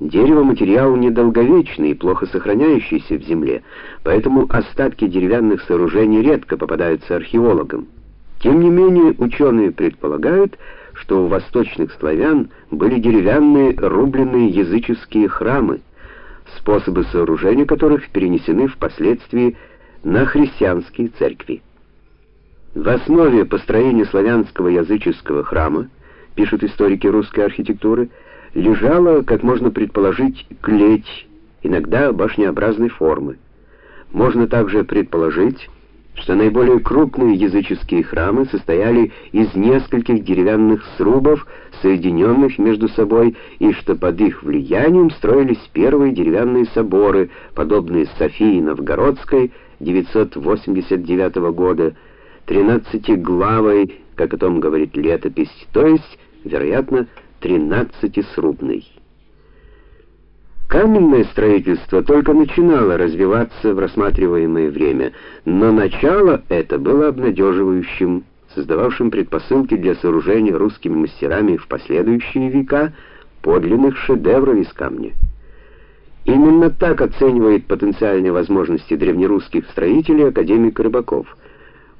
Дерево материал недолговечный и плохо сохраняющийся в земле, поэтому остатки деревянных сооружений редко попадаются археологам. Тем не менее, ученые предполагают, что у восточных славян были деревянные рубленные языческие храмы, способы сооружения которых перенесены впоследствии на христианские церкви. В основе построения славянского языческого храма, пишут историки русской архитектуры, лежала, как можно предположить, клеть, иногда башнеобразной формы. Можно также предположить, что наиболее крупные языческие храмы состояли из нескольких деревянных срубов, соединенных между собой, и что под их влиянием строились первые деревянные соборы, подобные Софии Новгородской 989 года, тринадцатиглавой, как о том говорит летопись, то есть, вероятно, тринадцатисрубный. Каменное строительство только начинало развиваться в рассматриваемое время, но начало это было обнадеживающим, создававшим предпосылки для сооружения русскими мастерами в последующие века подлинных шедевров из камня. Именно так оценивает потенциальные возможности древнерусских строителей академик Рыбаков –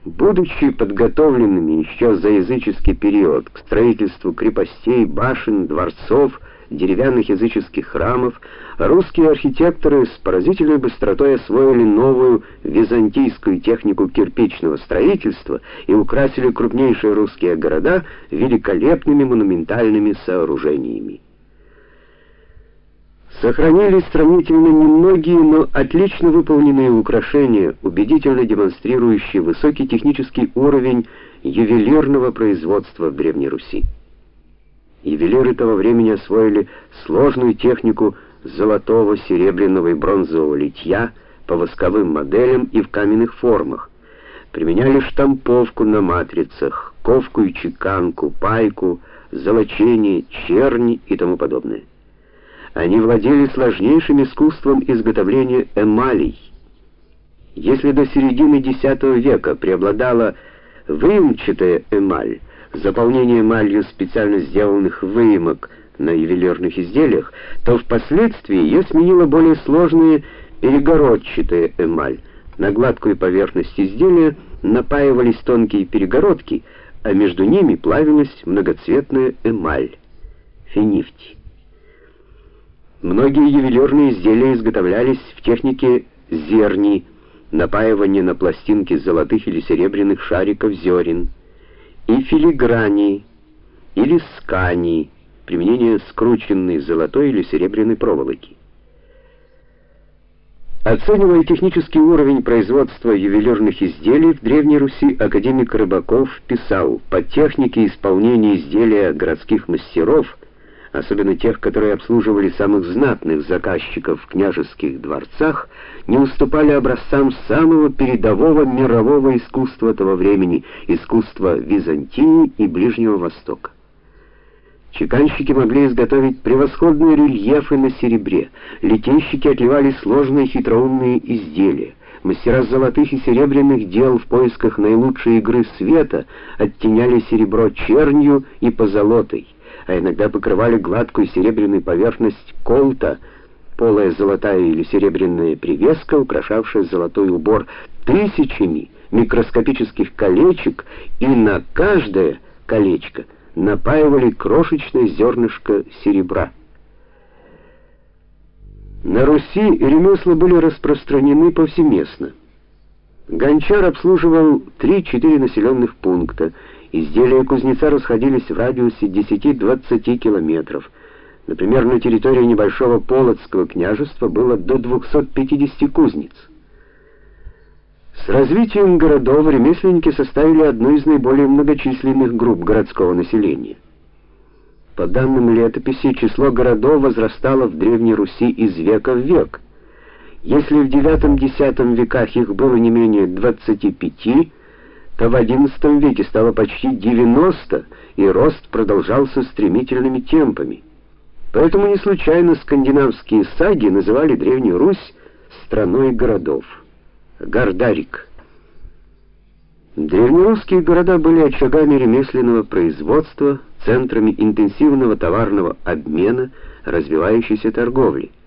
Будучи подготовленными еще за языческий период к строительству крепостей, башен, дворцов, деревянных языческих храмов, русские архитекторы с поразительной быстротой освоили новую византийскую технику кирпичного строительства и украсили крупнейшие русские города великолепными монументальными сооружениями. Сохранились сравнительно немногие, но отлично выполненные украшения, убедительно демонстрирующие высокий технический уровень ювелирного производства в Древней Руси. Ювелиры того времени освоили сложную технику золотого, серебряного и бронзового литья по восковым моделям и в каменных формах. Применяли штамповку на матрицах, ковку и чеканку, пайку, золочение, черни и тому подобное. Они владели сложнейшим искусством изготовления эмалей. Если до середины X века преобладала выемчатая эмаль, заполнение эмалью специально сделанных выемок на ювелирных изделиях, то впоследствии ее сменила более сложная перегородчатая эмаль. На гладкую поверхность изделия напаивались тонкие перегородки, а между ними плавилась многоцветная эмаль финифть. Многие ювелирные изделия изготовлялись в технике зерни, напаивания на пластинки золотых или серебряных шариков зерен, и филиграни или скани, применение скрученной золотой или серебряной проволоки. Оценивая технический уровень производства ювелирных изделий в Древней Руси, академик Рыбаков писал: "По технике исполнения изделия городских мастеров особенно тех, которые обслуживали самых знатных заказчиков в княжеских дворцах, не уступали образцам самого передового мирового искусства того времени, искусства Византии и Ближнего Востока. Чеканщики могли изготовить превосходные рельефы на серебре, литейщики отливали сложные хитроумные изделия, мастера золотых и серебряных дел в поисках наилучшей игры света оттеняли серебро чернью и позолотой а иногда покрывали гладкую серебряную поверхность колта, полая золотая или серебряная привеска, украшавшая золотой убор тысячами микроскопических колечек, и на каждое колечко напаивали крошечное зернышко серебра. На Руси ремесла были распространены повсеместно. Гончар обслуживал 3-4 населенных пункта, Изделия кузнеца расходились в радиусе 10-20 километров. Например, на территории небольшого Полоцкого княжества было до 250 кузнец. С развитием городов ремесленники составили одну из наиболее многочисленных групп городского населения. По данным летописи, число городов возрастало в Древней Руси из века в век. Если в IX-X веках их было не менее 25, то в XI веке стало почти 90, и рост продолжался стремительными темпами. Поэтому не случайно скандинавские саги называли Древнюю Русь страной городов. Гардарик. Древнерусские города были очагами ремесленного производства, центрами интенсивного товарного обмена, развивающейся торговли.